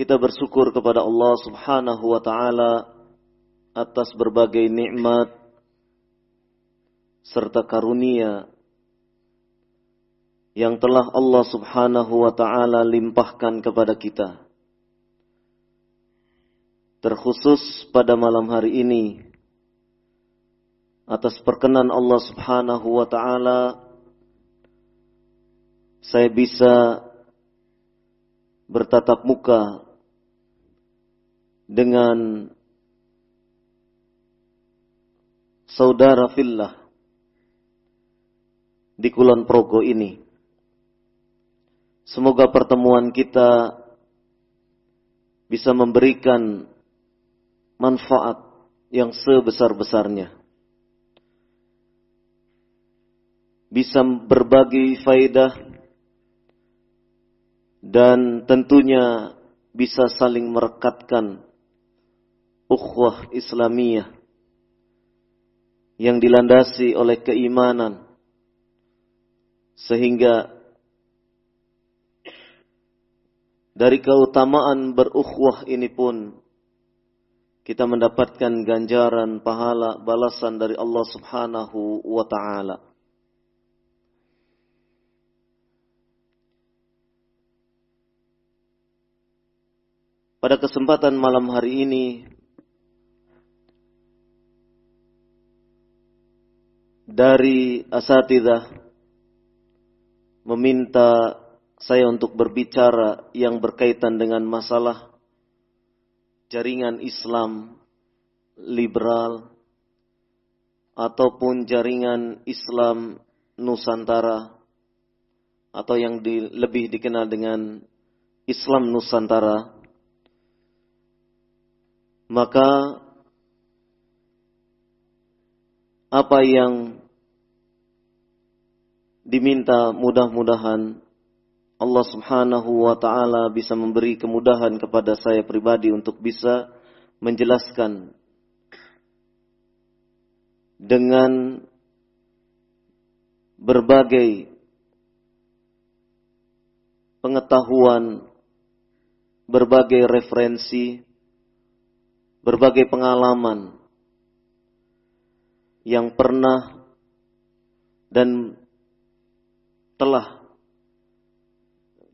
Kita bersyukur kepada Allah Subhanahu wa taala atas berbagai nikmat serta karunia yang telah Allah Subhanahu wa taala limpahkan kepada kita. Terkhusus pada malam hari ini atas perkenan Allah Subhanahu wa taala saya bisa bertatap muka dengan saudara fillah di Kulon Progo ini. Semoga pertemuan kita bisa memberikan manfaat yang sebesar-besarnya. Bisa berbagi faidah dan tentunya bisa saling merekatkan ukhuwah Islamiyah yang dilandasi oleh keimanan sehingga Dari keutamaan berukhuwah ini pun kita mendapatkan ganjaran pahala balasan dari Allah Subhanahu wa taala. Pada kesempatan malam hari ini dari asatidah meminta saya untuk berbicara yang berkaitan dengan masalah jaringan Islam liberal ataupun jaringan Islam Nusantara atau yang di, lebih dikenal dengan Islam Nusantara. Maka apa yang diminta mudah-mudahan Allah Subhanahu wa taala bisa memberi kemudahan kepada saya pribadi untuk bisa menjelaskan dengan berbagai pengetahuan, berbagai referensi, berbagai pengalaman yang pernah dan telah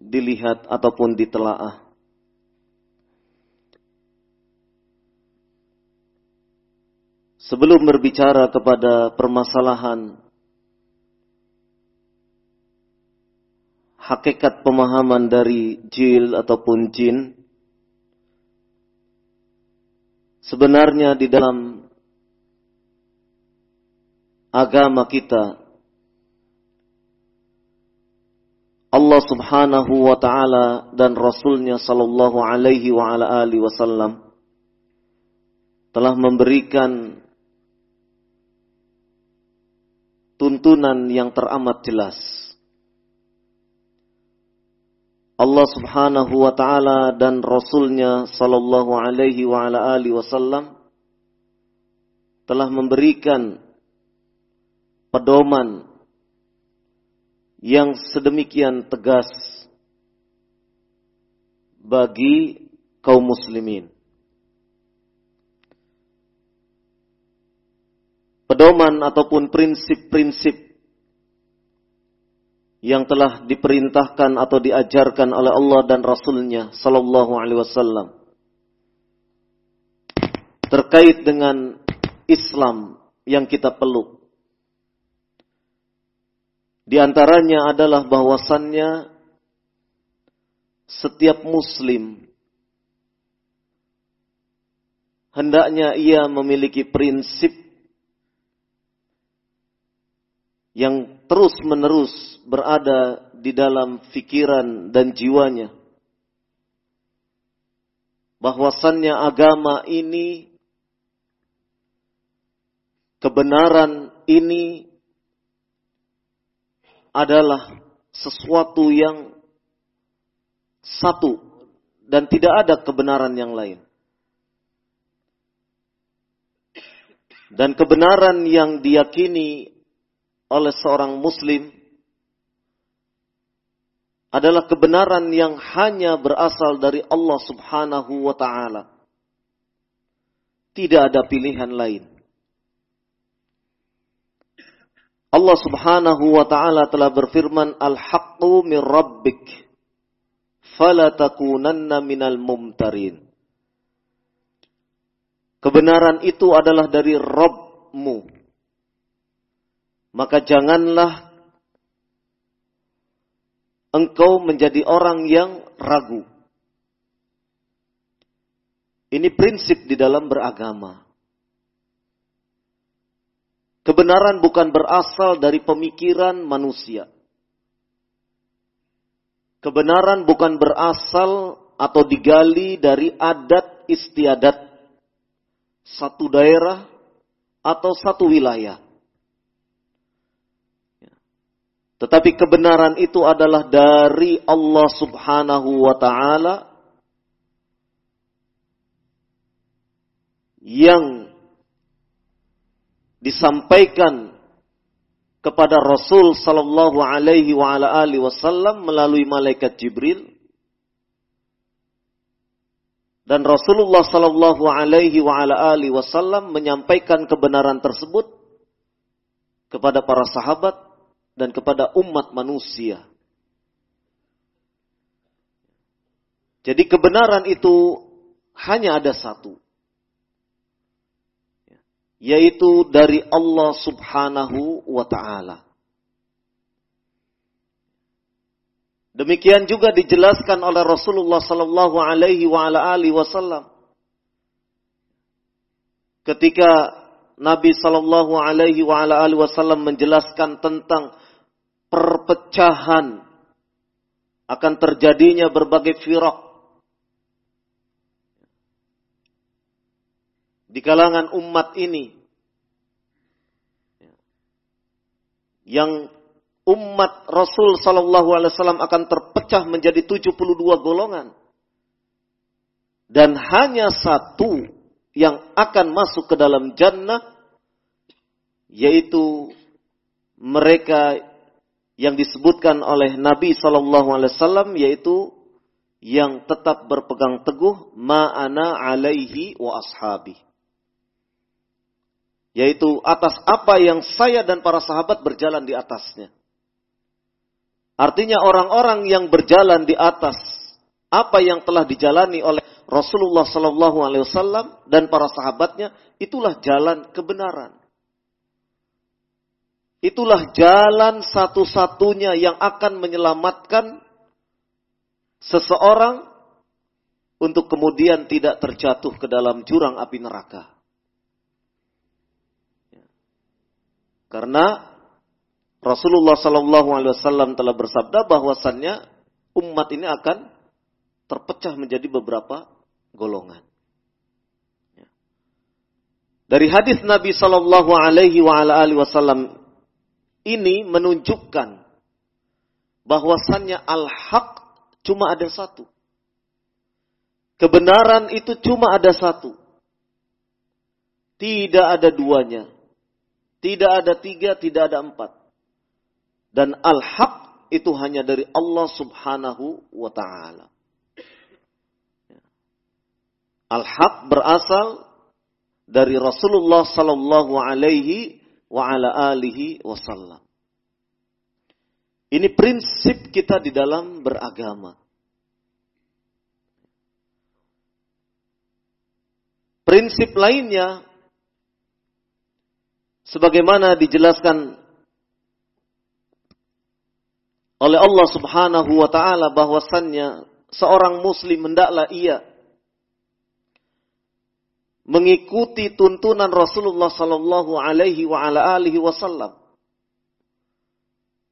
dilihat ataupun ditelaah. Sebelum berbicara kepada permasalahan hakikat pemahaman dari jil ataupun jin sebenarnya di dalam agama kita Allah Subhanahu wa taala dan Rasulnya sallallahu alaihi wa ala alihi wasallam telah memberikan tuntunan yang teramat jelas. Allah Subhanahu wa taala dan Rasulnya sallallahu alaihi wa ala alihi wasallam telah memberikan pedoman yang sedemikian tegas bagi kaum muslimin. Pedoman ataupun prinsip-prinsip yang telah diperintahkan atau diajarkan oleh Allah dan Rasulnya Sallallahu Alaihi Wasallam terkait dengan Islam yang kita peluk di antaranya adalah bahwasannya setiap muslim hendaknya ia memiliki prinsip yang terus-menerus berada di dalam fikiran dan jiwanya. Bahwasannya agama ini, kebenaran ini adalah sesuatu yang satu dan tidak ada kebenaran yang lain. Dan kebenaran yang diyakini oleh seorang muslim adalah kebenaran yang hanya berasal dari Allah Subhanahu wa taala. Tidak ada pilihan lain. Allah Subhanahu wa taala telah berfirman al-haqqu min rabbik fala takunanna minal mumtarin. Kebenaran itu adalah dari Rabbmu. Maka janganlah engkau menjadi orang yang ragu. Ini prinsip di dalam beragama. Kebenaran bukan berasal dari pemikiran manusia. Kebenaran bukan berasal atau digali dari adat istiadat satu daerah atau satu wilayah. Tetapi kebenaran itu adalah dari Allah Subhanahu wa taala yang disampaikan kepada Rasul sallallahu alaihi wa ala alihi wasallam melalui malaikat Jibril dan Rasulullah sallallahu alaihi wa ala alihi wasallam menyampaikan kebenaran tersebut kepada para sahabat dan kepada umat manusia. Jadi kebenaran itu hanya ada satu yaitu dari Allah Subhanahu wa taala. Demikian juga dijelaskan oleh Rasulullah sallallahu alaihi wasallam ketika Nabi sallallahu alaihi wasallam menjelaskan tentang perpecahan akan terjadinya berbagai firak di kalangan umat ini yang umat Rasul Sallallahu Alaihi Wasallam akan terpecah menjadi 72 golongan. Dan hanya satu yang akan masuk ke dalam jannah yaitu mereka yang disebutkan oleh Nabi Sallallahu Alaihi Wasallam yaitu yang tetap berpegang teguh ma'ana alaihi wa ashabi yaitu atas apa yang saya dan para sahabat berjalan di atasnya. Artinya orang-orang yang berjalan di atas apa yang telah dijalani oleh Rasulullah Sallallahu Alaihi Wasallam dan para sahabatnya itulah jalan kebenaran. itulah jalan satu-satunya yang akan menyelamatkan seseorang untuk kemudian tidak terjatuh ke dalam jurang api neraka. Karena Rasulullah Sallallahu Alaihi Wasallam telah bersabda bahwasannya umat ini akan terpecah menjadi beberapa golongan. Dari hadis Nabi Sallallahu Alaihi Wasallam ini menunjukkan bahwasannya al-haq cuma ada satu. Kebenaran itu cuma ada satu. Tidak ada duanya. Tidak ada tiga, tidak ada empat. Dan al-haq itu hanya dari Allah subhanahu wa ta'ala. Al-haq berasal dari Rasulullah sallallahu alaihi wa ala alihi wasallam. Ini prinsip kita di dalam beragama. Prinsip lainnya sebagaimana dijelaskan oleh Allah Subhanahu wa taala bahwasannya seorang muslim hendaklah ia mengikuti tuntunan Rasulullah sallallahu alaihi wa ala alihi wasallam.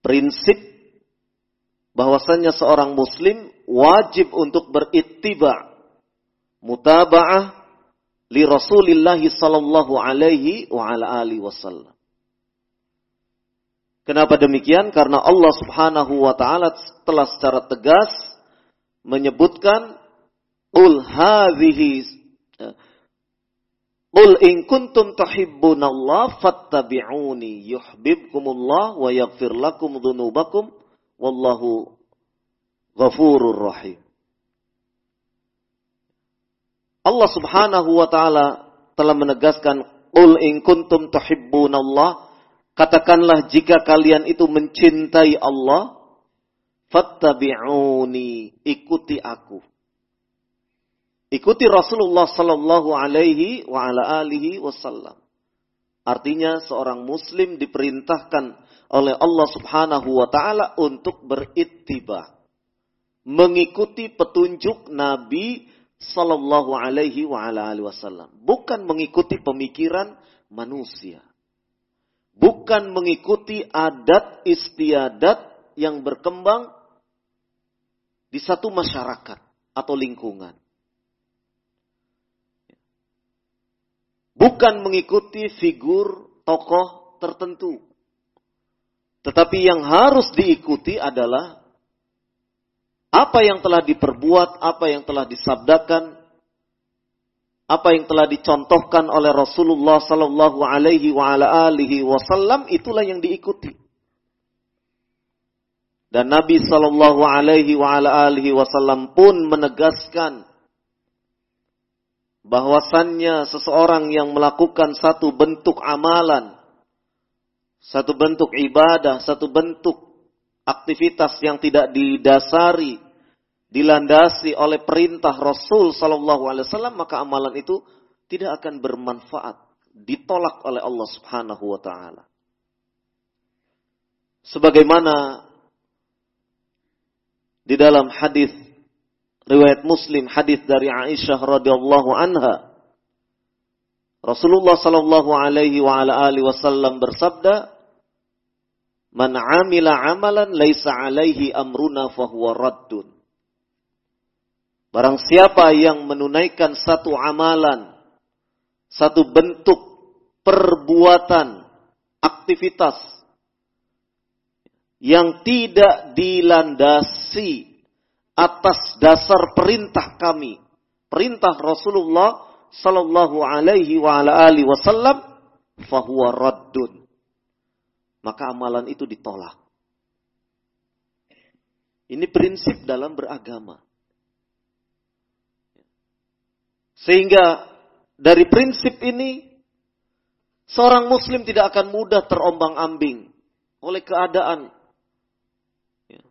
Prinsip bahwasannya seorang muslim wajib untuk berittiba, mutaba'ah li Rasulillah sallallahu alaihi wa ala alihi wasallam. Kenapa demikian? Karena Allah Subhanahu wa taala telah secara tegas menyebutkan ul hadhihi Qul in kuntum tuhibbunallah fattabi'uni yuhibbukumullah wa yaghfir lakum dhunubakum wallahu ghafurur rahim. Allah Subhanahu wa taala telah menegaskan Qul in kuntum tuhibbunallah. Katakanlah jika kalian itu mencintai Allah fattabi'uni ikuti aku. Ikuti Rasulullah sallallahu alaihi wa ala alihi wasallam. Artinya seorang muslim diperintahkan oleh Allah Subhanahu wa taala untuk berittiba mengikuti petunjuk Nabi Sallallahu alaihi wa ala alihi wasallam. Bukan mengikuti pemikiran manusia. Bukan mengikuti adat istiadat yang berkembang di satu masyarakat atau lingkungan. Bukan mengikuti figur tokoh tertentu. Tetapi yang harus diikuti adalah apa yang telah diperbuat, apa yang telah disabdakan, apa yang telah dicontohkan oleh Rasulullah sallallahu alaihi wasallam itulah yang diikuti. Dan Nabi sallallahu alaihi wasallam pun menegaskan bahwasannya seseorang yang melakukan satu bentuk amalan, satu bentuk ibadah, satu bentuk aktivitas yang tidak didasari dilandasi oleh perintah Rasul Sallallahu Alaihi Wasallam maka amalan itu tidak akan bermanfaat, ditolak oleh Allah Subhanahu Wa Taala. Sebagaimana di dalam hadis riwayat Muslim hadis dari Aisyah radhiyallahu anha Rasulullah sallallahu alaihi wasallam bersabda Man amila amalan laisa alaihi amruna fahuwa raddun Barang siapa yang menunaikan satu amalan, satu bentuk perbuatan, aktivitas yang tidak dilandasi atas dasar perintah kami, perintah Rasulullah sallallahu alaihi wa ala alihi wasallam, fahuwa raddun. Maka amalan itu ditolak. Ini prinsip dalam beragama. Sehingga dari prinsip ini seorang muslim tidak akan mudah terombang-ambing oleh keadaan. Ya.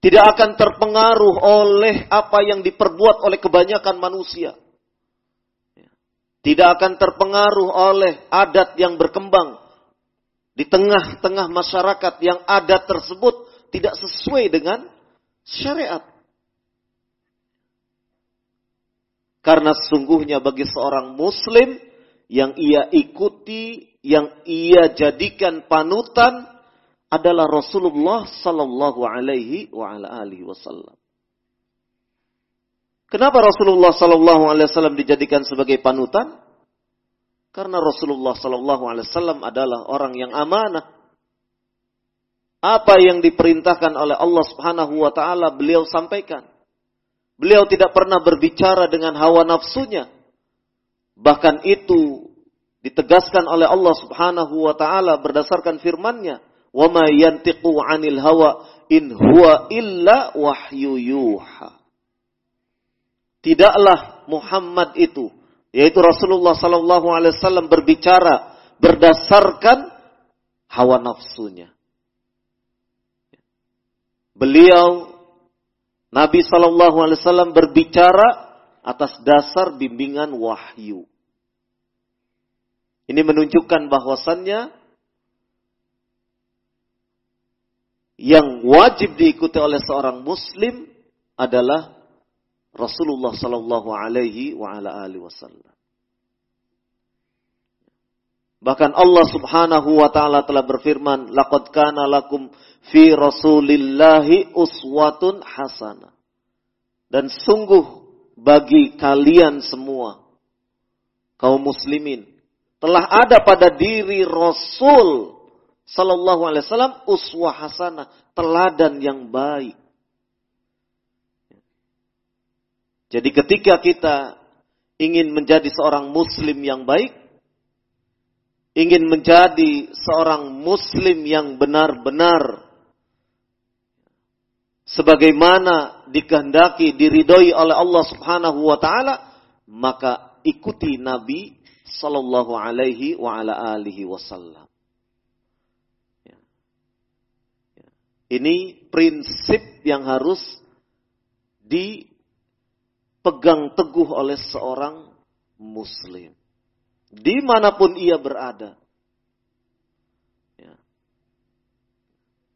Tidak akan terpengaruh oleh apa yang diperbuat oleh kebanyakan manusia. Ya. Tidak akan terpengaruh oleh adat yang berkembang di tengah-tengah masyarakat yang ada tersebut tidak sesuai dengan syariat. Karena sesungguhnya bagi seorang muslim yang ia ikuti, yang ia jadikan panutan adalah Rasulullah sallallahu alaihi wa ala alihi wasallam. Kenapa Rasulullah sallallahu alaihi wasallam dijadikan sebagai panutan? Karena Rasulullah sallallahu alaihi wasallam adalah orang yang amanah. Apa yang diperintahkan oleh Allah Subhanahu wa taala beliau sampaikan. Beliau tidak pernah berbicara dengan hawa nafsunya. Bahkan itu ditegaskan oleh Allah Subhanahu wa taala berdasarkan firman-Nya, "Wa ma yantiqu 'anil hawa in huwa illa wahyu yuha." Tidaklah Muhammad itu, yaitu Rasulullah sallallahu alaihi wasallam berbicara berdasarkan hawa nafsunya. Beliau Nabi Shallallahu Alaihi Wasallam berbicara atas dasar bimbingan wahyu. Ini menunjukkan bahwasannya yang wajib diikuti oleh seorang Muslim adalah Rasulullah Shallallahu Alaihi Wasallam. Bahkan Allah Subhanahu wa taala telah berfirman, "Laqad kana lakum fi Rasulillahi uswatun hasanah." Dan sungguh bagi kalian semua kaum muslimin telah ada pada diri Rasul sallallahu alaihi wasallam uswah hasanah, teladan yang baik. Jadi ketika kita ingin menjadi seorang muslim yang baik, ingin menjadi seorang muslim yang benar-benar sebagaimana dikehendaki diridhoi oleh Allah Subhanahu wa taala maka ikuti Nabi sallallahu alaihi wa ala alihi wasallam. Ya. Ini prinsip yang harus dipegang teguh oleh seorang muslim di mana pun ia berada. Ya.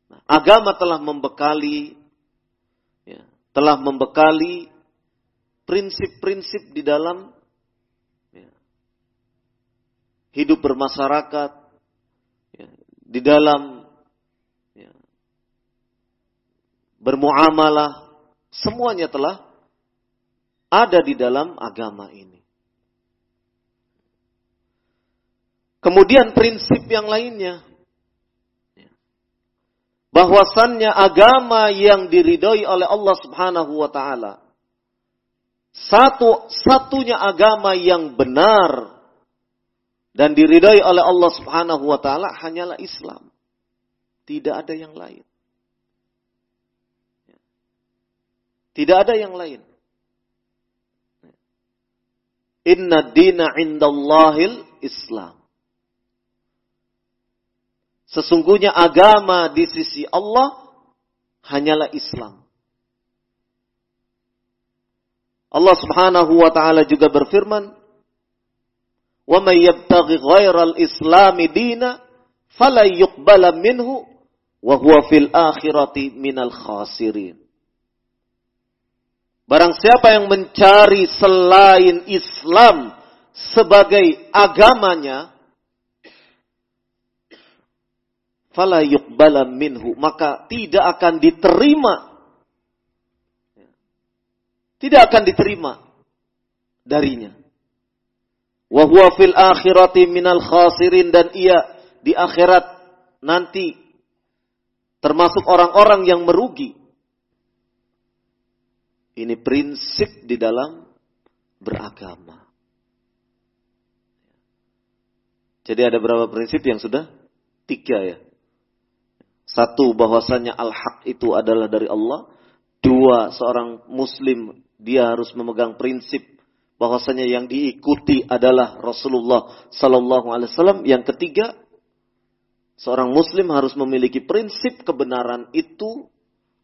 Nah, agama telah membekali, ya, telah membekali prinsip-prinsip di dalam ya, hidup bermasyarakat, ya, di dalam ya, bermuamalah, semuanya telah ada di dalam agama ini. Kemudian prinsip yang lainnya. Bahwasannya agama yang diridhoi oleh Allah subhanahu wa ta'ala. Satu, satunya agama yang benar dan diridhoi oleh Allah subhanahu wa ta'ala hanyalah Islam. Tidak ada yang lain. Tidak ada yang lain. Inna dina indallahil Islam. Sesungguhnya agama di sisi Allah hanyalah Islam. Allah Subhanahu wa taala juga berfirman, "Wa may yabtaghi ghairal islami dina fala yuqbala minhu wa huwa fil akhirati minal khasirin." Barang siapa yang mencari selain Islam sebagai agamanya, fala yuqbala minhu. Maka tidak akan diterima. Tidak akan diterima darinya. Wa huwa fil akhirati minal khasirin dan ia di akhirat nanti termasuk orang-orang yang merugi. Ini prinsip di dalam beragama. Jadi ada berapa prinsip yang sudah? Tiga ya satu, bahwasanya al-haq itu adalah dari Allah. Dua, seorang muslim dia harus memegang prinsip bahwasanya yang diikuti adalah Rasulullah sallallahu alaihi wasallam. Yang ketiga, seorang muslim harus memiliki prinsip kebenaran itu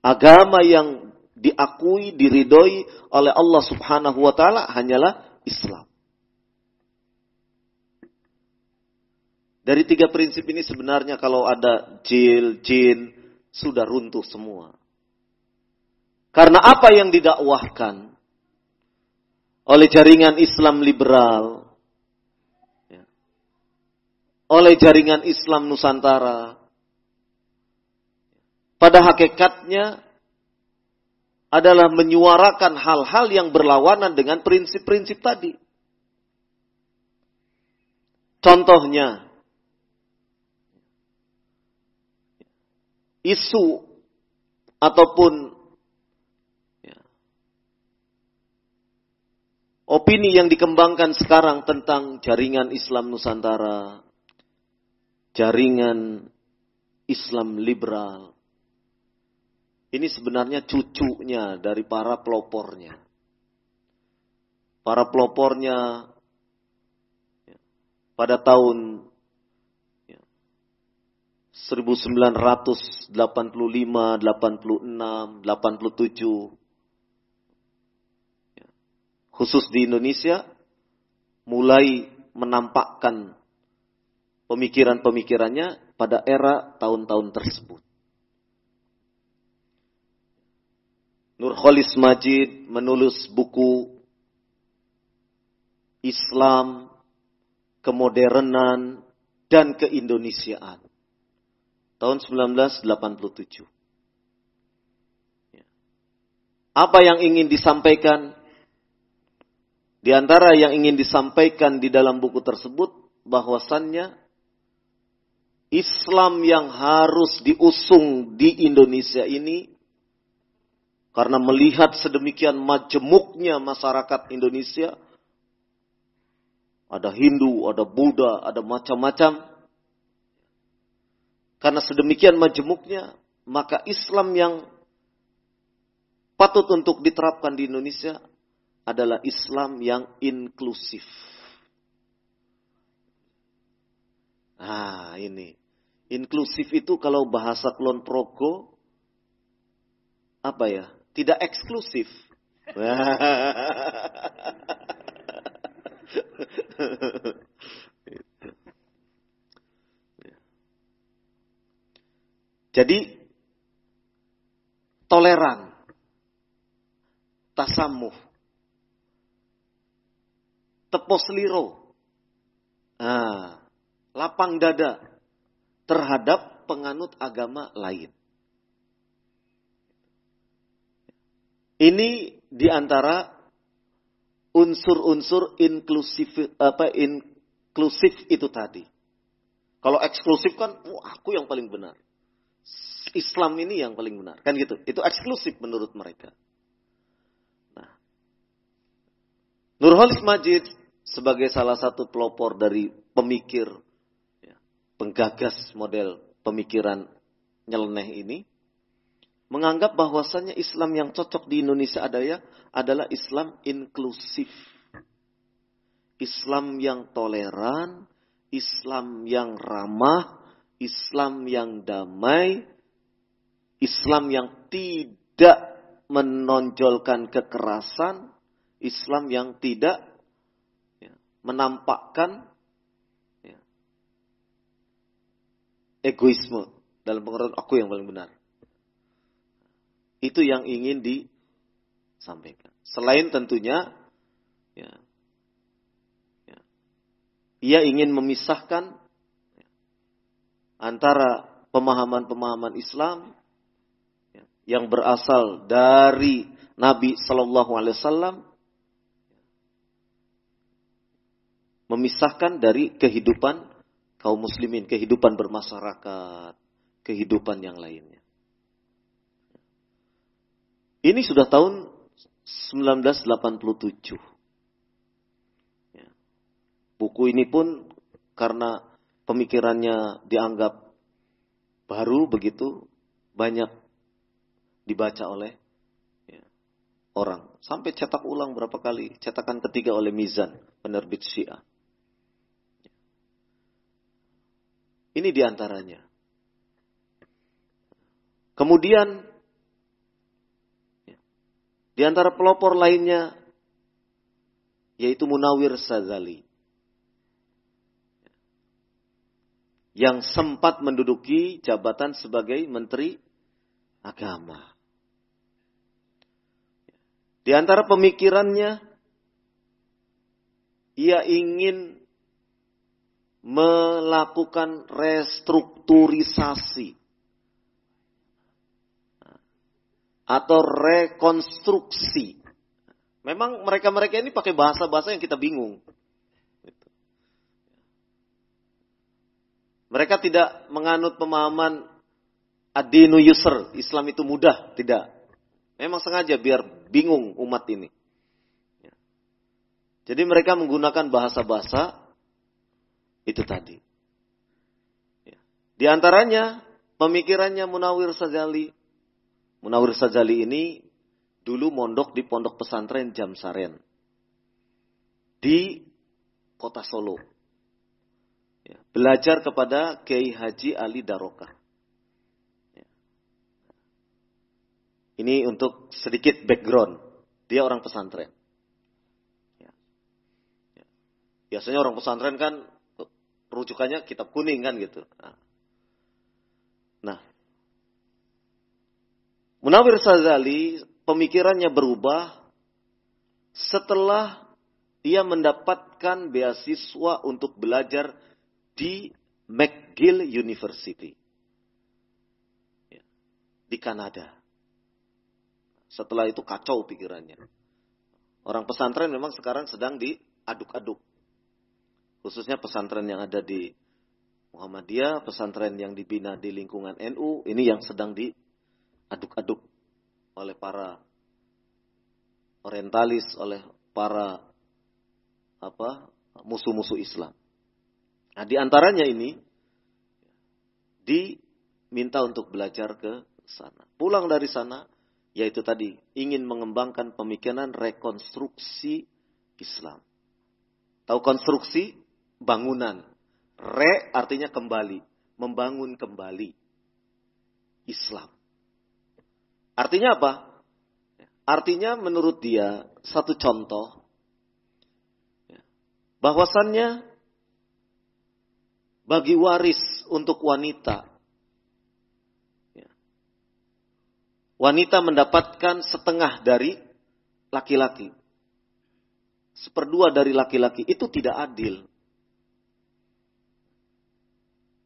agama yang diakui, diridhoi oleh Allah Subhanahu wa taala hanyalah Islam. Dari tiga prinsip ini sebenarnya kalau ada jil, jin, sudah runtuh semua. Karena apa yang didakwahkan oleh jaringan Islam liberal, ya, oleh jaringan Islam Nusantara, pada hakikatnya adalah menyuarakan hal-hal yang berlawanan dengan prinsip-prinsip tadi. Contohnya, isu ataupun ya, opini yang dikembangkan sekarang tentang jaringan Islam Nusantara, jaringan Islam liberal, ini sebenarnya cucunya dari para pelopornya. Para pelopornya ya, pada tahun 1985, 86, 87. Khusus di Indonesia mulai menampakkan pemikiran-pemikirannya pada era tahun-tahun tersebut. Nurholis Majid menulis buku Islam, kemodernan, dan keindonesiaan tahun 1987. Ya. Apa yang ingin disampaikan? Di antara yang ingin disampaikan di dalam buku tersebut bahwasannya Islam yang harus diusung di Indonesia ini karena melihat sedemikian majemuknya masyarakat Indonesia ada Hindu, ada Buddha, ada macam-macam karena sedemikian majemuknya, maka Islam yang patut untuk diterapkan di Indonesia adalah Islam yang inklusif. Ah, ini. Inklusif itu kalau bahasa Klon Progo apa ya? Tidak eksklusif. Jadi toleran, tasamuh, tepos liro, nah, lapang dada terhadap penganut agama lain. Ini di antara unsur-unsur inklusif apa inklusif itu tadi. Kalau eksklusif kan, wah aku yang paling benar. Islam ini yang paling benar. Kan gitu. Itu eksklusif menurut mereka. Nah. Nurholis Majid sebagai salah satu pelopor dari pemikir, ya, penggagas model pemikiran nyeleneh ini, menganggap bahwasannya Islam yang cocok di Indonesia adanya adalah Islam inklusif. Islam yang toleran, Islam yang ramah, Islam yang damai, Islam yang tidak menonjolkan kekerasan, Islam yang tidak ya, menampakkan ya, egoisme dalam pengertian aku yang paling benar. Itu yang ingin disampaikan. Selain tentunya, ya, ya, ia ingin memisahkan antara pemahaman-pemahaman Islam yang berasal dari Nabi Shallallahu Alaihi Wasallam memisahkan dari kehidupan kaum muslimin, kehidupan bermasyarakat, kehidupan yang lainnya. Ini sudah tahun 1987. Ya. Buku ini pun karena pemikirannya dianggap baru begitu banyak dibaca oleh ya, orang. Sampai cetak ulang berapa kali cetakan ketiga oleh Mizan penerbit Syiah. Ini di antaranya. Kemudian ya, di antara pelopor lainnya yaitu Munawir Sazali yang sempat menduduki jabatan sebagai menteri agama. Di antara pemikirannya, ia ingin melakukan restrukturisasi atau rekonstruksi. Memang mereka-mereka ini pakai bahasa-bahasa yang kita bingung. Mereka tidak menganut pemahaman adinu yusr, Islam itu mudah, tidak. Memang sengaja biar bingung umat ini. Jadi mereka menggunakan bahasa-bahasa itu tadi. Di antaranya pemikirannya Munawir Sajali Munawir Sajali ini dulu mondok di pondok pesantren Jamsaren di kota Solo. Ya, belajar kepada Kiai Haji Ali Daroka. Ya. Ini untuk sedikit background. Dia orang pesantren. Ya. Ya. Biasanya orang pesantren kan rujukannya kitab kuning kan gitu. Nah, nah Munawir Sazali pemikirannya berubah setelah ia mendapatkan beasiswa untuk belajar di McGill University ya, di Kanada. Setelah itu kacau pikirannya. Orang pesantren memang sekarang sedang diaduk-aduk. Khususnya pesantren yang ada di Muhammadiyah, pesantren yang dibina di lingkungan NU, ini yang sedang di aduk-aduk oleh para orientalis, oleh para apa musuh-musuh Islam. Nah, di antaranya ini diminta untuk belajar ke sana. Pulang dari sana, yaitu tadi ingin mengembangkan pemikiran rekonstruksi Islam. Tahu konstruksi? Bangunan. Re artinya kembali, membangun kembali Islam. Artinya apa? Artinya menurut dia satu contoh bahwasannya bagi waris untuk wanita wanita mendapatkan setengah dari laki-laki. Seperdua dari laki-laki itu tidak adil.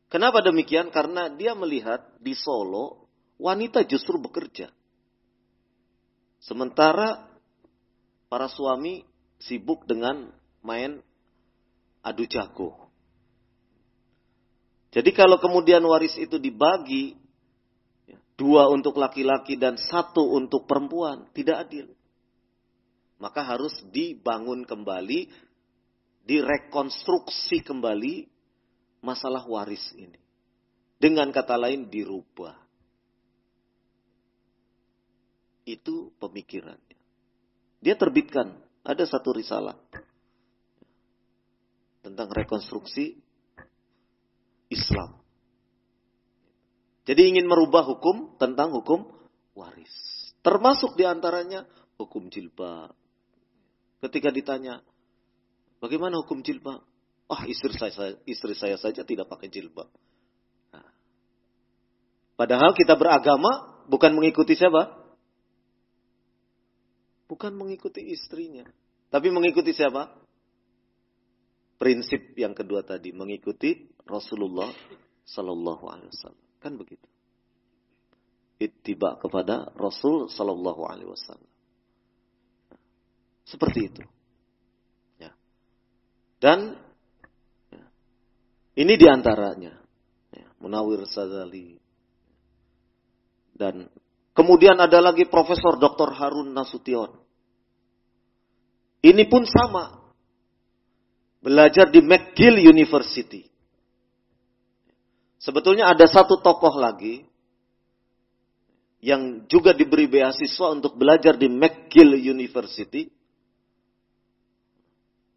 Kenapa demikian? Karena dia melihat di Solo wanita justru bekerja. Sementara para suami sibuk dengan main adu jago. Jadi kalau kemudian waris itu dibagi ya, dua untuk laki-laki dan satu untuk perempuan, tidak adil. Maka harus dibangun kembali, direkonstruksi kembali masalah waris ini. Dengan kata lain dirubah. Itu pemikirannya. Dia terbitkan, ada satu risalah tentang rekonstruksi Islam. Jadi ingin merubah hukum tentang hukum waris. Termasuk di antaranya hukum jilbab. Ketika ditanya, bagaimana hukum jilbab? Ah, oh, istri saya, istri saya saja tidak pakai jilbab. Nah. Padahal kita beragama bukan mengikuti siapa? Bukan mengikuti istrinya. Tapi mengikuti siapa? Prinsip yang kedua tadi. Mengikuti Rasulullah Sallallahu Alaihi Wasallam. Kan begitu. Ittiba kepada Rasul Sallallahu Alaihi Wasallam. Seperti itu. Ya. Dan ya, ini di antaranya. Ya, Munawir Sadali. Dan Kemudian ada lagi Profesor Dr. Harun Nasution. Ini pun sama. Belajar di McGill University. Sebetulnya ada satu tokoh lagi yang juga diberi beasiswa untuk belajar di McGill University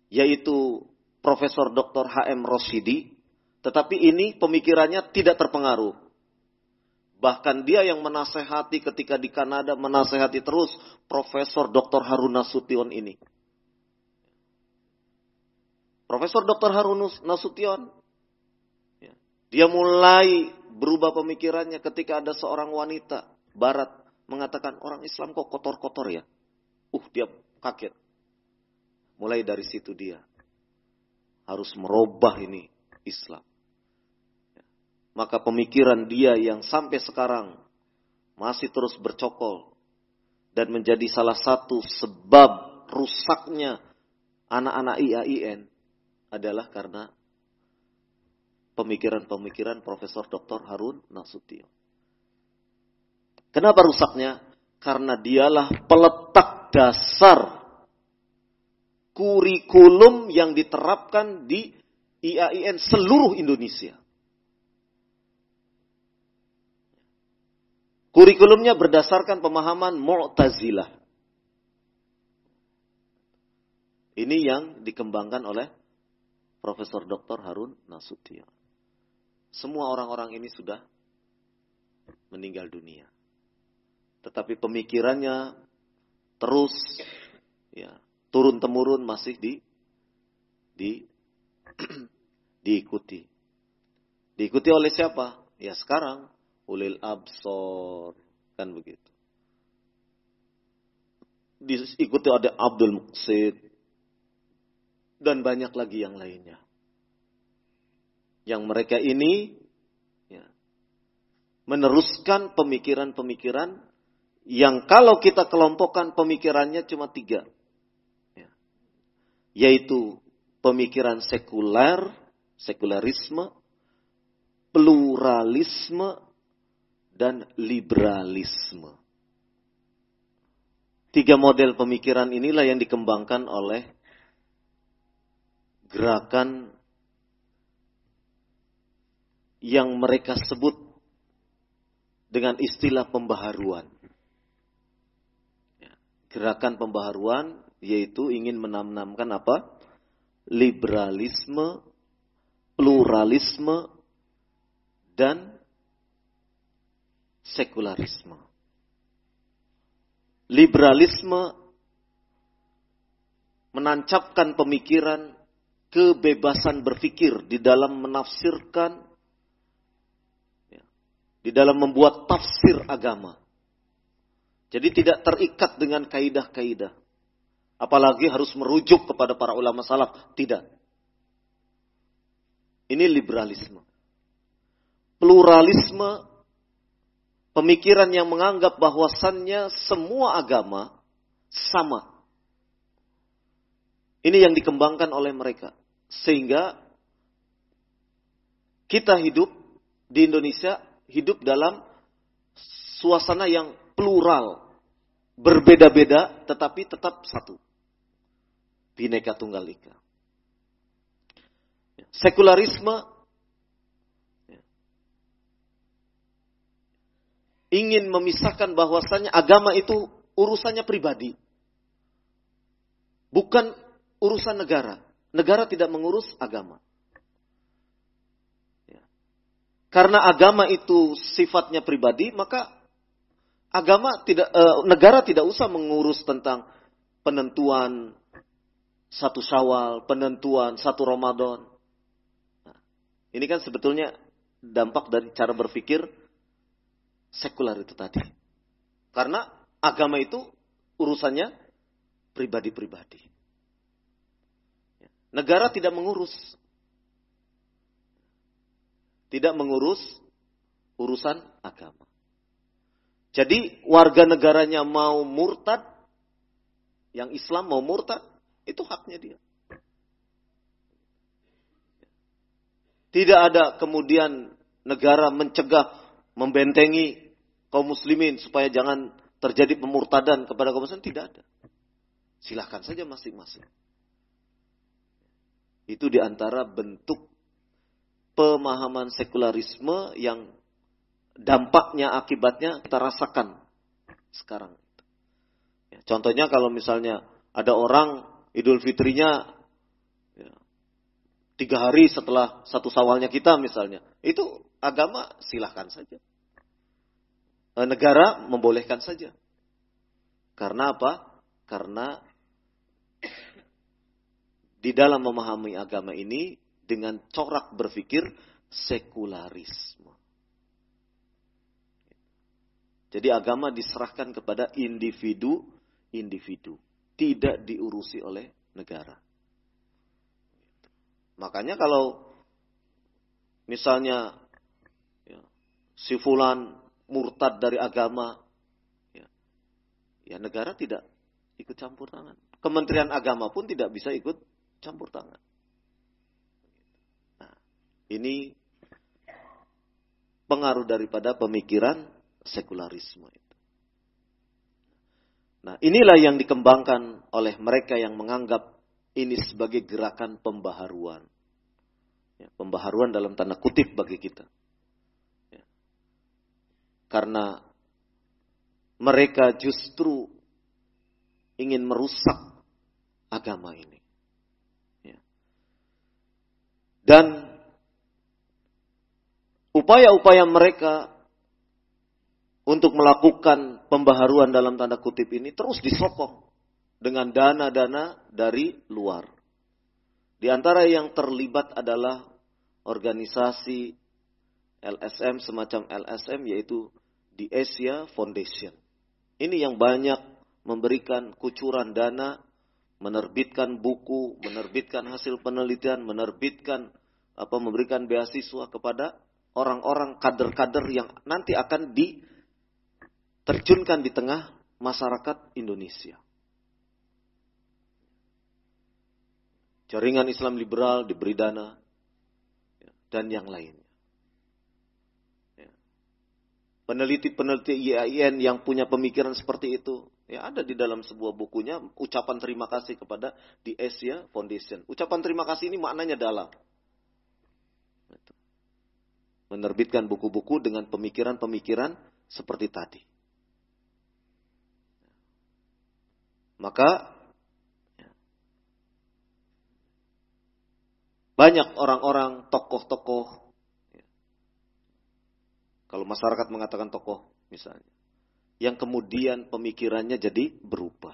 yaitu Profesor Dr. H.M. Rosidi, tetapi ini pemikirannya tidak terpengaruh Bahkan dia yang menasehati ketika di Kanada, menasehati terus Profesor Dr. Harun Nasution ini. Profesor Dr. Harun Nasution Dia mulai berubah pemikirannya ketika ada seorang wanita barat mengatakan orang Islam kok kotor-kotor ya. Uh, dia kaget. Mulai dari situ dia harus merubah ini Islam. Maka pemikiran dia yang sampai sekarang masih terus bercokol dan menjadi salah satu sebab rusaknya anak-anak IAIN adalah karena pemikiran-pemikiran Profesor Dr. Harun Nasution. Kenapa rusaknya? Karena dialah peletak dasar kurikulum yang diterapkan di IAIN seluruh Indonesia. Kurikulumnya berdasarkan pemahaman Mu'tazilah. Ini yang dikembangkan oleh Profesor Dr. Harun Nasution. Semua orang-orang ini sudah meninggal dunia. Tetapi pemikirannya terus ya, turun temurun masih di di diikuti. Diikuti oleh siapa? Ya sekarang ulil absor kan begitu. Diikuti ada Abdul Muqsid dan banyak lagi yang lainnya. Yang mereka ini ya, meneruskan pemikiran-pemikiran yang kalau kita kelompokkan pemikirannya cuma tiga. Ya. Yaitu pemikiran sekuler, sekularisme, pluralisme, dan liberalisme. Tiga model pemikiran inilah yang dikembangkan oleh gerakan yang mereka sebut dengan istilah pembaharuan. Ya, gerakan pembaharuan yaitu ingin menanamkan apa? Liberalisme, pluralisme, dan sekularisme. Liberalisme menancapkan pemikiran kebebasan berpikir di dalam menafsirkan, di dalam membuat tafsir agama. Jadi tidak terikat dengan kaidah-kaidah. Apalagi harus merujuk kepada para ulama salaf. Tidak. Ini liberalisme. Pluralisme Pemikiran yang menganggap bahwasannya semua agama sama. Ini yang dikembangkan oleh mereka. Sehingga kita hidup di Indonesia, hidup dalam suasana yang plural. Berbeda-beda tetapi tetap satu. Bineka Tunggal Ika. Sekularisme ingin memisahkan bahwasannya agama itu urusannya pribadi. Bukan urusan negara. Negara tidak mengurus agama. Ya. Karena agama itu sifatnya pribadi, maka agama tidak e, negara tidak usah mengurus tentang penentuan satu Syawal, penentuan satu Ramadan. Nah, ini kan sebetulnya dampak dari cara berpikir sekuler itu tadi. Karena agama itu urusannya pribadi-pribadi. Negara tidak mengurus. Tidak mengurus urusan agama. Jadi warga negaranya mau murtad, yang Islam mau murtad, itu haknya dia. Tidak ada kemudian negara mencegah, membentengi kaum muslimin supaya jangan terjadi pemurtadan kepada kaum muslimin tidak ada. Silahkan saja masing-masing. Itu di antara bentuk pemahaman sekularisme yang dampaknya, akibatnya kita rasakan sekarang. Ya, contohnya kalau misalnya ada orang Idul Fitrinya ya, tiga hari setelah satu sawalnya kita misalnya, itu agama silahkan saja. Eh, negara membolehkan saja. Karena apa? Karena di dalam memahami agama ini dengan corak berpikir sekularisme. Jadi agama diserahkan kepada individu-individu, tidak diurusi oleh negara. Makanya kalau misalnya ya, si fulan murtad dari agama, ya, ya negara tidak ikut campur tangan. Kementerian Agama pun tidak bisa ikut campur tangan. Ini pengaruh daripada pemikiran sekularisme. Nah, inilah yang dikembangkan oleh mereka yang menganggap ini sebagai gerakan pembaharuan. Ya, pembaharuan dalam tanda kutip bagi kita. Ya. Karena mereka justru ingin merusak agama ini. Ya. Dan upaya-upaya mereka untuk melakukan pembaharuan dalam tanda kutip ini terus disokong dengan dana-dana dari luar. Di antara yang terlibat adalah organisasi LSM semacam LSM yaitu di Asia Foundation. Ini yang banyak memberikan kucuran dana, menerbitkan buku, menerbitkan hasil penelitian, menerbitkan apa memberikan beasiswa kepada orang-orang kader-kader yang nanti akan di terjunkan di tengah masyarakat Indonesia. Jaringan Islam liberal diberi dana ya, dan yang lainnya. Ya. Peneliti-peneliti IAIN yang punya pemikiran seperti itu, ya ada di dalam sebuah bukunya ucapan terima kasih kepada di Asia Foundation. Ucapan terima kasih ini maknanya dalam. Menerbitkan buku-buku dengan pemikiran-pemikiran seperti tadi. Maka banyak orang-orang tokoh-tokoh kalau masyarakat mengatakan tokoh misalnya yang kemudian pemikirannya jadi berubah.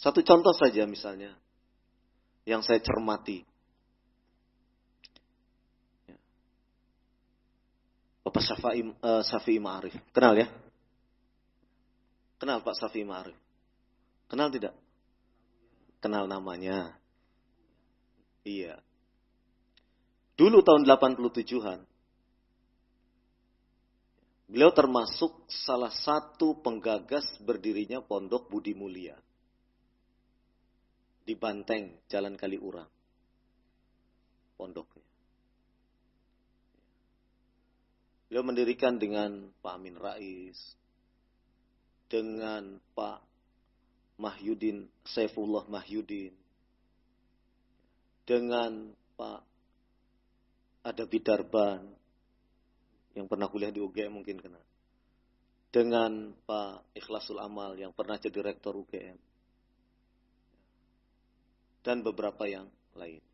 Satu contoh saja misalnya yang saya cermati. Bapak Syafi'i, uh, Syafi'i Ma'arif. Kenal ya? Kenal Pak Safi Ma'arif? Kenal tidak? Kenal namanya. Iya. Dulu tahun 87-an, beliau termasuk salah satu penggagas berdirinya Pondok Budi Mulia. Di Banteng, Jalan Kaliurang. Pondoknya. Beliau mendirikan dengan Pak Amin Rais, dengan Pak Mahyudin, Saifullah Mahyudin, dengan Pak Adabi Darban, yang pernah kuliah di UGM mungkin kenal, dengan Pak Ikhlasul Amal yang pernah jadi rektor UGM, dan beberapa yang lainnya.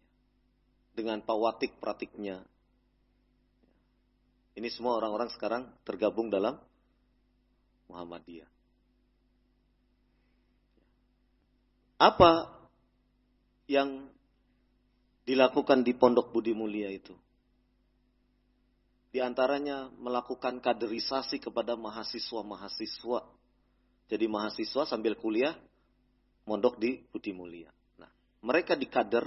Dengan Pak Watik Pratiknya. Ini semua orang-orang sekarang tergabung dalam Muhammadiyah. Apa yang dilakukan di Pondok Budi Mulia itu? Di antaranya melakukan kaderisasi kepada mahasiswa-mahasiswa. Jadi mahasiswa sambil kuliah mondok di Budi Mulia. Nah, mereka dikader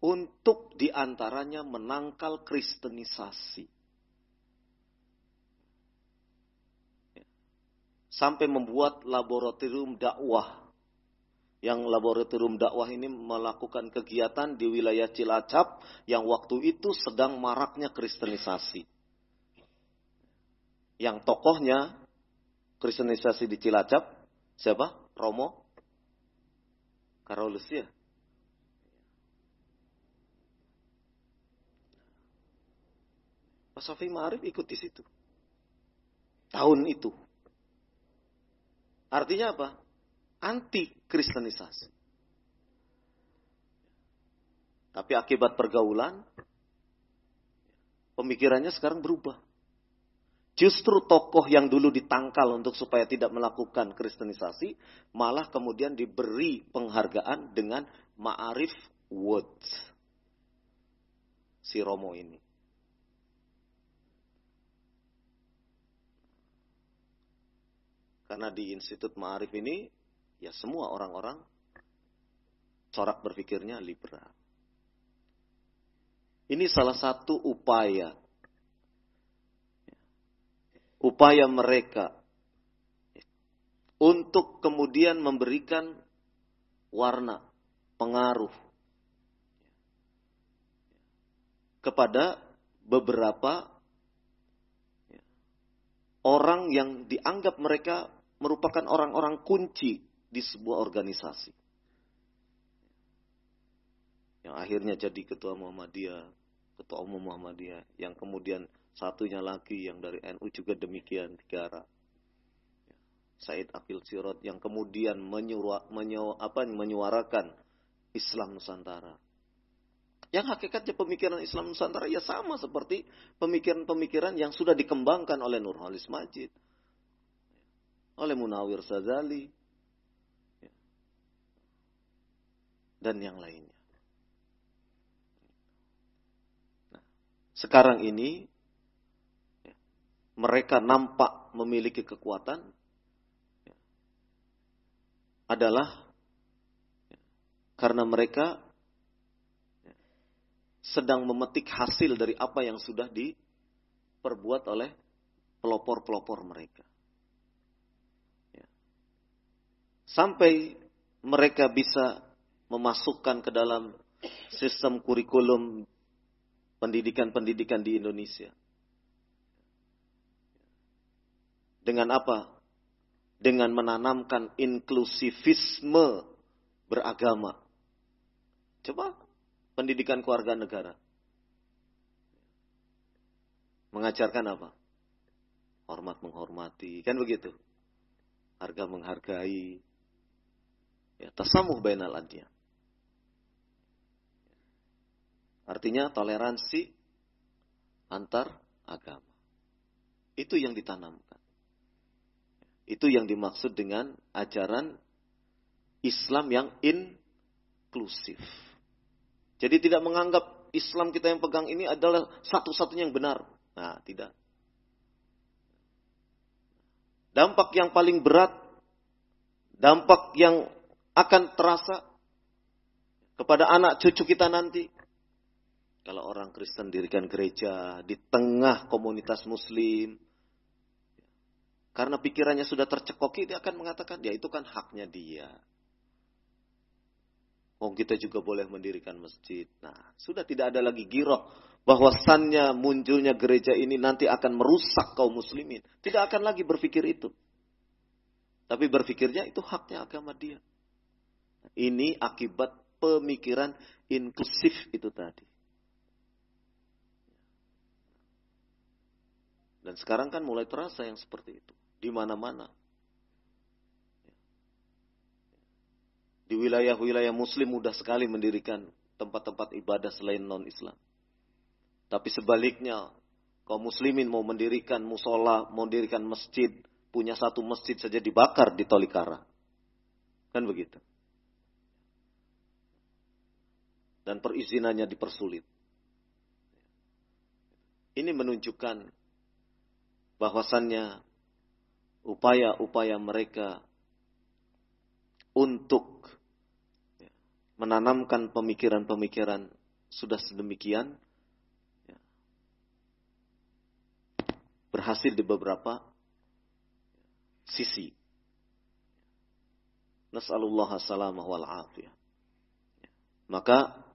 untuk di antaranya menangkal kristenisasi. Sampai membuat laboratorium dakwah yang laboratorium dakwah ini melakukan kegiatan di wilayah Cilacap yang waktu itu sedang maraknya kristenisasi. Yang tokohnya kristenisasi di Cilacap siapa? Romo Karolus ya. Pak Sofi Ma'arif ikut di situ. Tahun itu. Artinya apa? anti kristenisasi. Tapi akibat pergaulan, pemikirannya sekarang berubah. Justru tokoh yang dulu ditangkal untuk supaya tidak melakukan kristenisasi, malah kemudian diberi penghargaan dengan Ma'arif Woods. si Romo ini. Karena di Institut Ma'arif ini, ya semua orang-orang corak berpikirnya liberal. Ini salah satu upaya. Upaya mereka untuk kemudian memberikan warna, pengaruh kepada beberapa orang yang dianggap mereka merupakan orang-orang kunci di sebuah organisasi. Yang akhirnya jadi ketua Muhammadiyah, ketua umum Muhammadiyah, yang kemudian satunya lagi yang dari NU juga demikian tiga arah. Said Akil Sirot yang kemudian menyuara, menyu, apa, menyuarakan Islam Nusantara. Yang hakikatnya pemikiran Islam Nusantara ya sama seperti pemikiran-pemikiran yang sudah dikembangkan oleh Nurholis Majid oleh Munawir Sazali, ya. dan yang lainnya. Nah, sekarang ini ya, mereka nampak memiliki kekuatan ya, adalah karena mereka sedang memetik hasil dari apa yang sudah diperbuat oleh pelopor-pelopor mereka. Sampai mereka bisa memasukkan ke dalam sistem kurikulum pendidikan-pendidikan di Indonesia. Dengan apa? Dengan menanamkan inklusivisme beragama. Coba pendidikan keluarga negara. Mengajarkan apa? Hormat menghormati, kan begitu? Harga menghargai, Ya, tasamuh bainal adyan. Artinya toleransi antar agama. Itu yang ditanamkan. Itu yang dimaksud dengan ajaran Islam yang inklusif. Jadi tidak menganggap Islam kita yang pegang ini adalah satu-satunya yang benar. Nah, tidak. Dampak yang paling berat, dampak yang akan terasa kepada anak cucu kita nanti. Kalau orang Kristen dirikan gereja di tengah komunitas muslim, karena pikirannya sudah tercekoki, dia akan mengatakan, ya itu kan haknya dia. Oh kita juga boleh mendirikan masjid. Nah, sudah tidak ada lagi giroh bahwasannya munculnya gereja ini nanti akan merusak kaum muslimin. Tidak akan lagi berpikir itu. Tapi berpikirnya itu haknya agama dia. Ini akibat pemikiran inklusif itu tadi. Dan sekarang kan mulai terasa yang seperti itu. Di mana-mana. Di wilayah-wilayah muslim mudah sekali mendirikan tempat-tempat ibadah selain non-Islam. Tapi sebaliknya, kaum muslimin mau mendirikan musola, mau mendirikan masjid, punya satu masjid saja dibakar di Tolikara. Kan begitu. Dan perizinannya dipersulit. Ini menunjukkan bahwasannya upaya-upaya mereka untuk menanamkan pemikiran-pemikiran sudah sedemikian berhasil di beberapa sisi. Nas'alullah salamah wal afiyah. Maka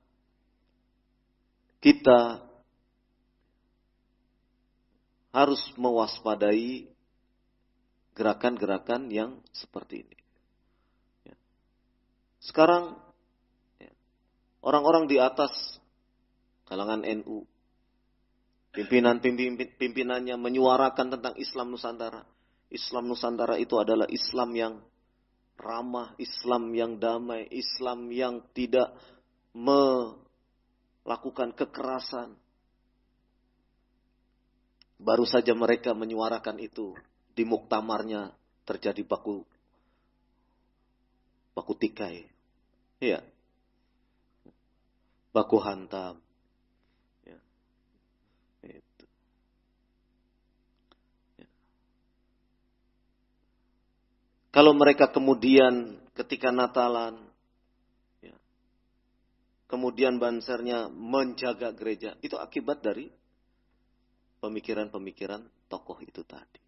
kita harus mewaspadai gerakan-gerakan yang seperti ini. Ya. Sekarang ya, orang-orang di atas kalangan NU, pimpinan pimpinannya menyuarakan tentang Islam Nusantara. Islam Nusantara itu adalah Islam yang ramah, Islam yang damai, Islam yang tidak me lakukan kekerasan. Baru saja mereka menyuarakan itu di muktamarnya terjadi baku baku tikai. Iya. Baku hantam. Ya. Itu. Iya. Kalau mereka kemudian ketika Natalan kemudian bansernya menjaga gereja, itu akibat dari pemikiran-pemikiran tokoh itu tadi.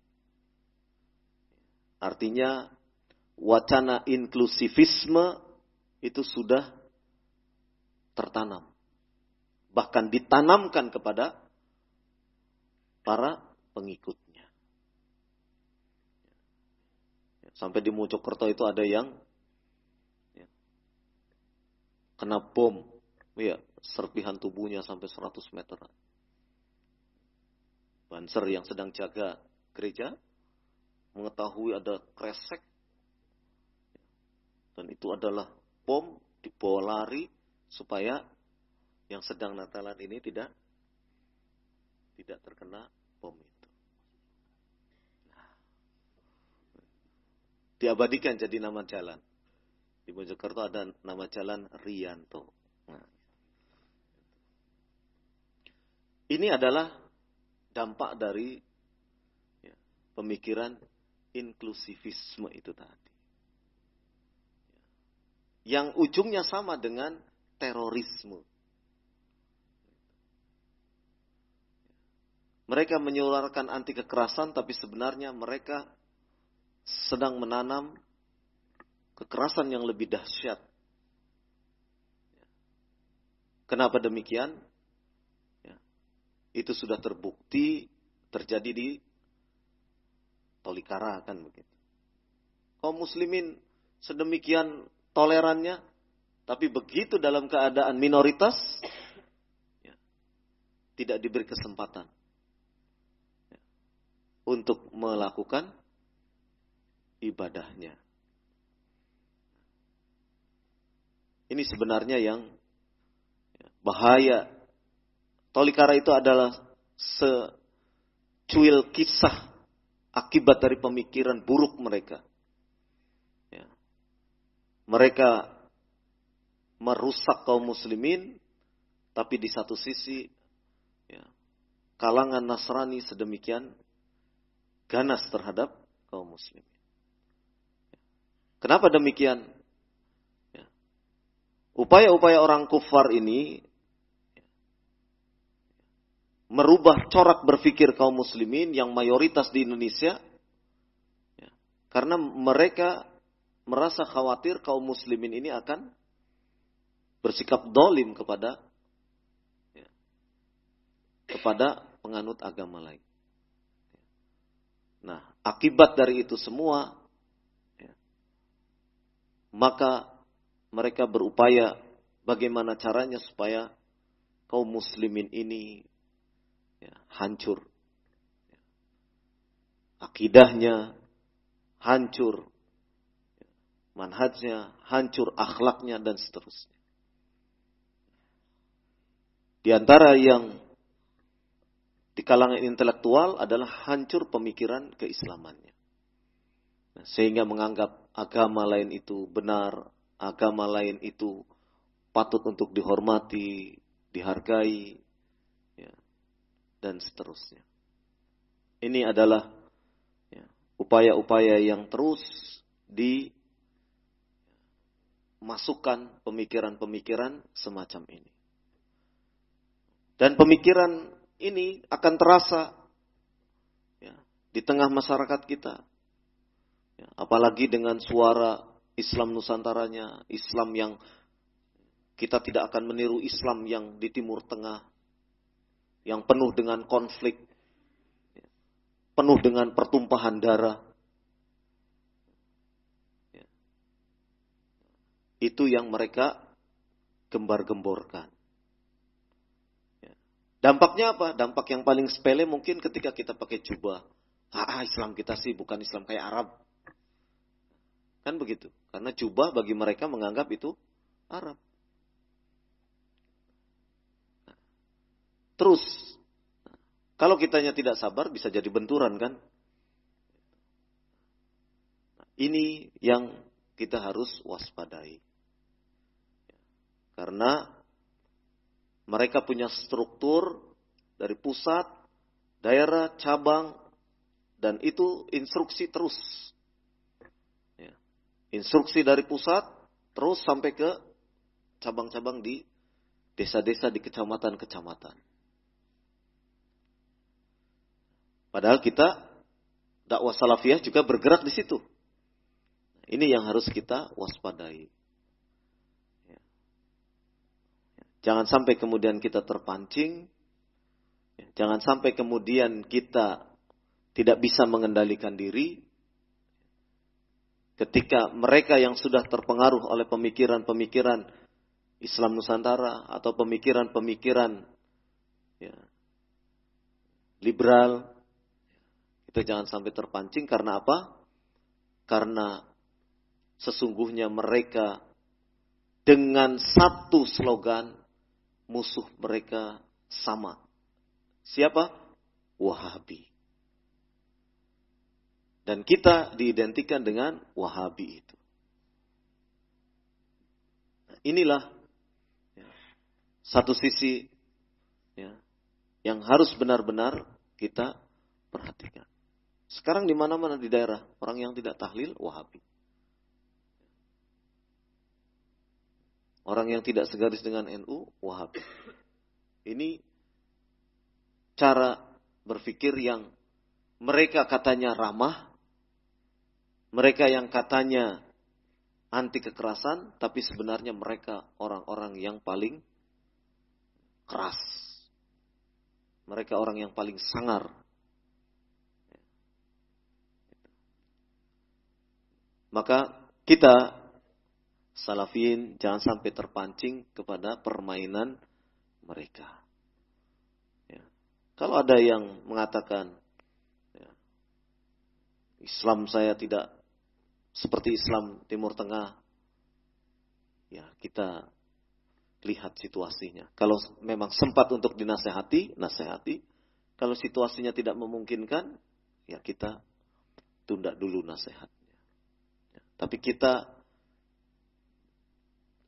Artinya wacana inklusivisme itu sudah tertanam. Bahkan ditanamkan kepada para pengikutnya. Sampai di Mojokerto itu ada yang ya, kena bom, ya, serpihan tubuhnya sampai 100 meter. Banser yang sedang jaga gereja mengetahui ada kresek dan itu adalah bom dibawa lari supaya yang sedang Natalan ini tidak tidak terkena bom itu. Diabadikan jadi nama jalan. Di Mojokerto ada nama jalan Rianto. Nah. Ini adalah dampak dari ya, pemikiran inklusivisme itu tadi. Yang ujungnya sama dengan terorisme. Mereka menyuarakan anti kekerasan, tapi sebenarnya mereka sedang menanam kekerasan yang lebih dahsyat. Kenapa demikian? Itu sudah terbukti terjadi di Tolikara kan begitu. Kaum muslimin sedemikian tolerannya, tapi begitu dalam keadaan minoritas, ya, tidak diberi kesempatan ya, untuk melakukan ibadahnya. Ini sebenarnya yang ya, bahaya Tolikara itu adalah secuil kisah akibat dari pemikiran buruk mereka. Ya. Mereka merusak kaum muslimin, tapi di satu sisi ya, kalangan Nasrani sedemikian ganas terhadap kaum muslimin. Kenapa demikian? Ya. Upaya-upaya orang kufar ini merubah corak berpikir kaum muslimin yang mayoritas di Indonesia ya, karena mereka merasa khawatir kaum muslimin ini akan bersikap dolim kepada ya, kepada penganut agama lain. Nah, akibat dari itu semua, ya, maka mereka berupaya bagaimana caranya supaya kaum muslimin ini ya, hancur. Akidahnya hancur. Manhajnya hancur, akhlaknya dan seterusnya. Di antara yang di kalangan intelektual adalah hancur pemikiran keislamannya. Nah, sehingga menganggap agama lain itu benar, agama lain itu patut untuk dihormati, dihargai, dan seterusnya. Ini adalah ya, upaya-upaya ya, yang terus dimasukkan pemikiran-pemikiran semacam ini. Dan pemikiran ini akan terasa ya, di tengah masyarakat kita. Ya, apalagi dengan suara Islam Nusantaranya, Islam yang kita tidak akan meniru Islam yang di Timur Tengah, yang penuh dengan konflik, penuh dengan pertumpahan darah. Itu yang mereka gembar-gemborkan. Dampaknya apa? Dampak yang paling sepele mungkin ketika kita pakai jubah. Ah, Islam kita sih bukan Islam kayak Arab. Kan begitu. Karena jubah bagi mereka menganggap itu Arab. Terus, kalau kitanya tidak sabar bisa jadi benturan kan? Ini yang kita harus waspadai. Karena mereka punya struktur dari pusat, daerah, cabang, dan itu instruksi terus. Ya. Instruksi dari pusat terus sampai ke cabang-cabang di desa-desa di kecamatan-kecamatan. Padahal kita dakwah salafiyah juga bergerak di situ. Ini yang harus kita waspadai. Ya. Jangan sampai kemudian kita terpancing. Ya. Jangan sampai kemudian kita tidak bisa mengendalikan diri. Ketika mereka yang sudah terpengaruh oleh pemikiran-pemikiran Islam Nusantara atau pemikiran-pemikiran ya, liberal kita jangan sampai terpancing karena apa? Karena sesungguhnya mereka dengan satu slogan musuh mereka sama. Siapa? Wahabi. Dan kita diidentikan dengan Wahabi itu. Nah, inilah ya, satu sisi ya, yang harus benar-benar kita perhatikan. Sekarang di mana-mana di daerah orang yang tidak tahlil Wahabi. Orang yang tidak segaris dengan NU Wahabi. Ini cara berpikir yang mereka katanya ramah, mereka yang katanya anti kekerasan, tapi sebenarnya mereka orang-orang yang paling keras. Mereka orang yang paling sangar Maka kita salafin jangan sampai terpancing kepada permainan mereka. Ya. Kalau ada yang mengatakan ya, Islam saya tidak seperti Islam Timur Tengah, ya kita lihat situasinya. Kalau memang sempat untuk dinasehati, nasehati. Kalau situasinya tidak memungkinkan, ya kita tunda dulu nasihat. Tapi kita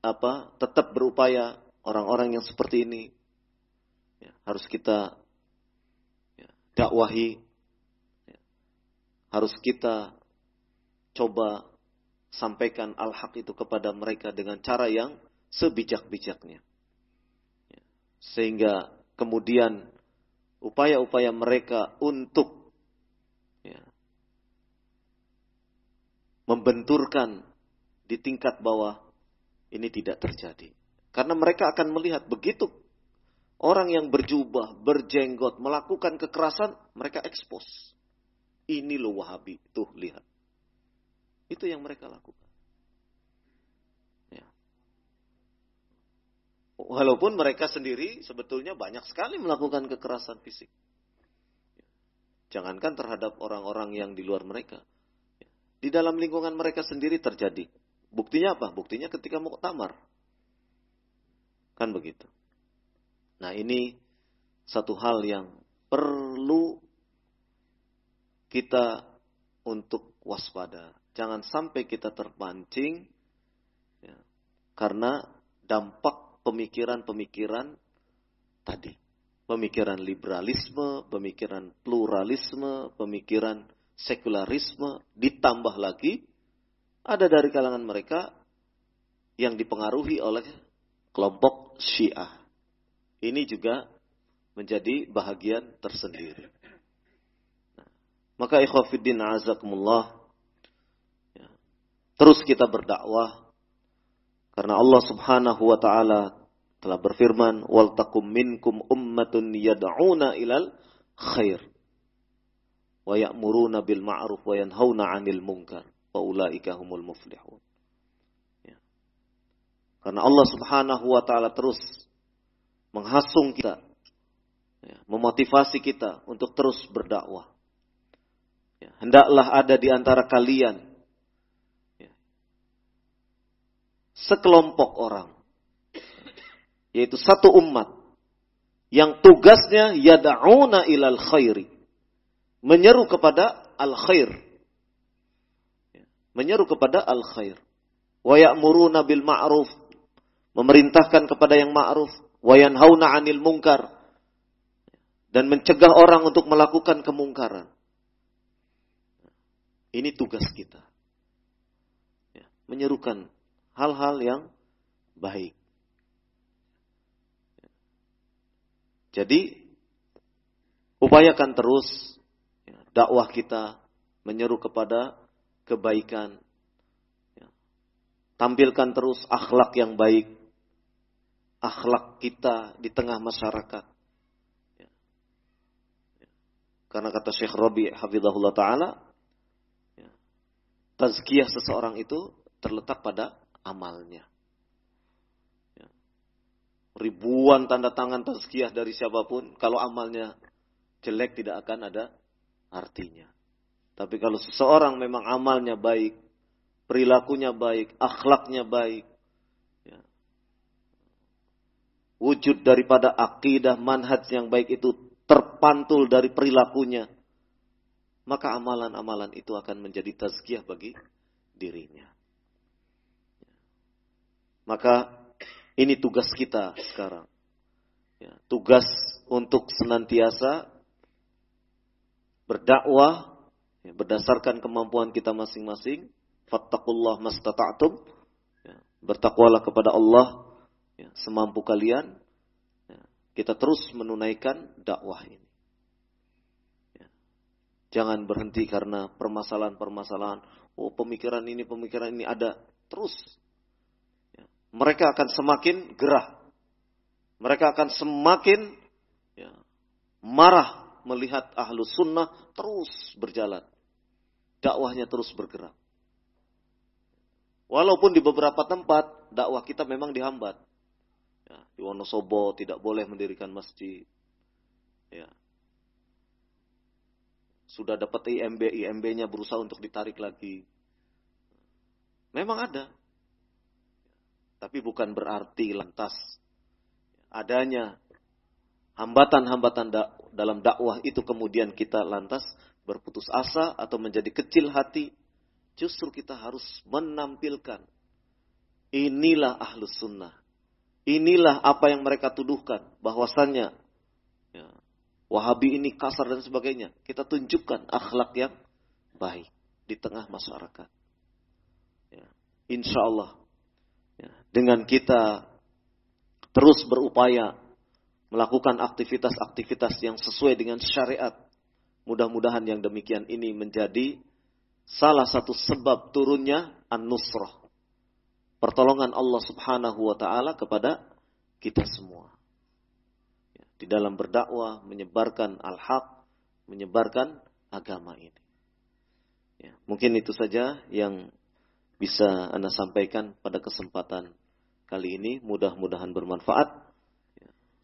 apa tetap berupaya orang-orang yang seperti ini ya, harus kita ya, dakwahi, ya, harus kita coba sampaikan al-haq itu kepada mereka dengan cara yang sebijak-bijaknya. Ya, sehingga kemudian upaya-upaya mereka untuk ya, membenturkan di tingkat bawah ini tidak terjadi. Karena mereka akan melihat begitu orang yang berjubah, berjenggot, melakukan kekerasan, mereka ekspos. Ini loh Wahabi, tuh lihat. Itu yang mereka lakukan. Ya. Walaupun mereka sendiri sebetulnya banyak sekali melakukan kekerasan fisik. Jangankan terhadap orang-orang yang di luar mereka di dalam lingkungan mereka sendiri terjadi. Buktinya apa? Buktinya ketika muktamar. Kan begitu. Nah ini satu hal yang perlu kita untuk waspada. Jangan sampai kita terpancing ya, karena dampak pemikiran-pemikiran tadi. Pemikiran liberalisme, pemikiran pluralisme, pemikiran sekularisme, ditambah lagi ada dari kalangan mereka yang dipengaruhi oleh kelompok Syiah. Ini juga menjadi bahagian tersendiri. Maka ikhwafiddin azakumullah ya, terus kita berdakwah karena Allah Subhanahu wa taala telah berfirman wal takum minkum ummatun yad'una ilal khair wa ya'muruna bil ma'ruf wa yanhauna 'anil munkar wa ulaika humul muflihun. Ya. Karena Allah Subhanahu wa taala terus menghasung kita, ya, memotivasi kita untuk terus berdakwah. Ya, hendaklah ada di antara kalian ya, sekelompok orang, yaitu satu umat yang tugasnya yada'una ilal khairi menyeru kepada al-khair. Menyeru kepada al-khair. Wa ya'muruna bil ma'ruf. Memerintahkan kepada yang ma'ruf. Wa yanhauna 'anil munkar. Dan mencegah orang untuk melakukan kemungkaran. Ini tugas kita. Ya. menyerukan hal-hal yang baik. Jadi upayakan terus dakwah kita menyeru kepada kebaikan. Ya. Tampilkan terus akhlak yang baik. Akhlak kita di tengah masyarakat. Ya. Ya. Karena kata Syekh Rabi Hafizahullah Ta'ala, ya, tazkiyah seseorang itu terletak pada amalnya. Ya. Ribuan tanda tangan tazkiyah dari siapa pun, kalau amalnya jelek tidak akan ada artinya. Tapi kalau seseorang memang amalnya baik, perilakunya baik, akhlaknya baik, ya. wujud daripada akidah manhaj yang baik itu terpantul dari perilakunya, maka amalan-amalan itu akan menjadi tazkiyah bagi dirinya. Maka ini tugas kita sekarang. Ya, tugas untuk senantiasa berdakwah ya, berdasarkan kemampuan kita masing-masing. Fattakullah mastata'tum. Ya, bertakwalah kepada Allah ya, semampu kalian. Ya, kita terus menunaikan dakwah ini. Ya. jangan berhenti karena permasalahan-permasalahan. Oh pemikiran ini pemikiran ini ada terus. Ya. mereka akan semakin gerah. Mereka akan semakin ya, marah melihat ahlu sunnah terus berjalan dakwahnya terus bergerak. Walaupun di beberapa tempat dakwah kita memang dihambat. Ya, di Wonosobo tidak boleh mendirikan masjid. Ya. Sudah dapat IMB, IMB-nya berusaha untuk ditarik lagi. Memang ada. Tapi bukan berarti lantas adanya hambatan-hambatan dalam dakwah itu kemudian kita lantas berputus asa atau menjadi kecil hati, justru kita harus menampilkan inilah ahlus sunnah. Inilah apa yang mereka tuduhkan bahwasannya ya, Wahabi ini kasar dan sebagainya. Kita tunjukkan akhlak yang baik di tengah masyarakat. Ya, insya Allah ya, dengan kita terus berupaya melakukan aktivitas-aktivitas yang sesuai dengan syariat Mudah-mudahan yang demikian ini menjadi salah satu sebab turunnya an-nusrah. Pertolongan Allah subhanahu wa ta'ala kepada kita semua. Di dalam berdakwah, menyebarkan al-haq, menyebarkan agama ini. Ya, mungkin itu saja yang bisa Anda sampaikan pada kesempatan kali ini. Mudah-mudahan bermanfaat.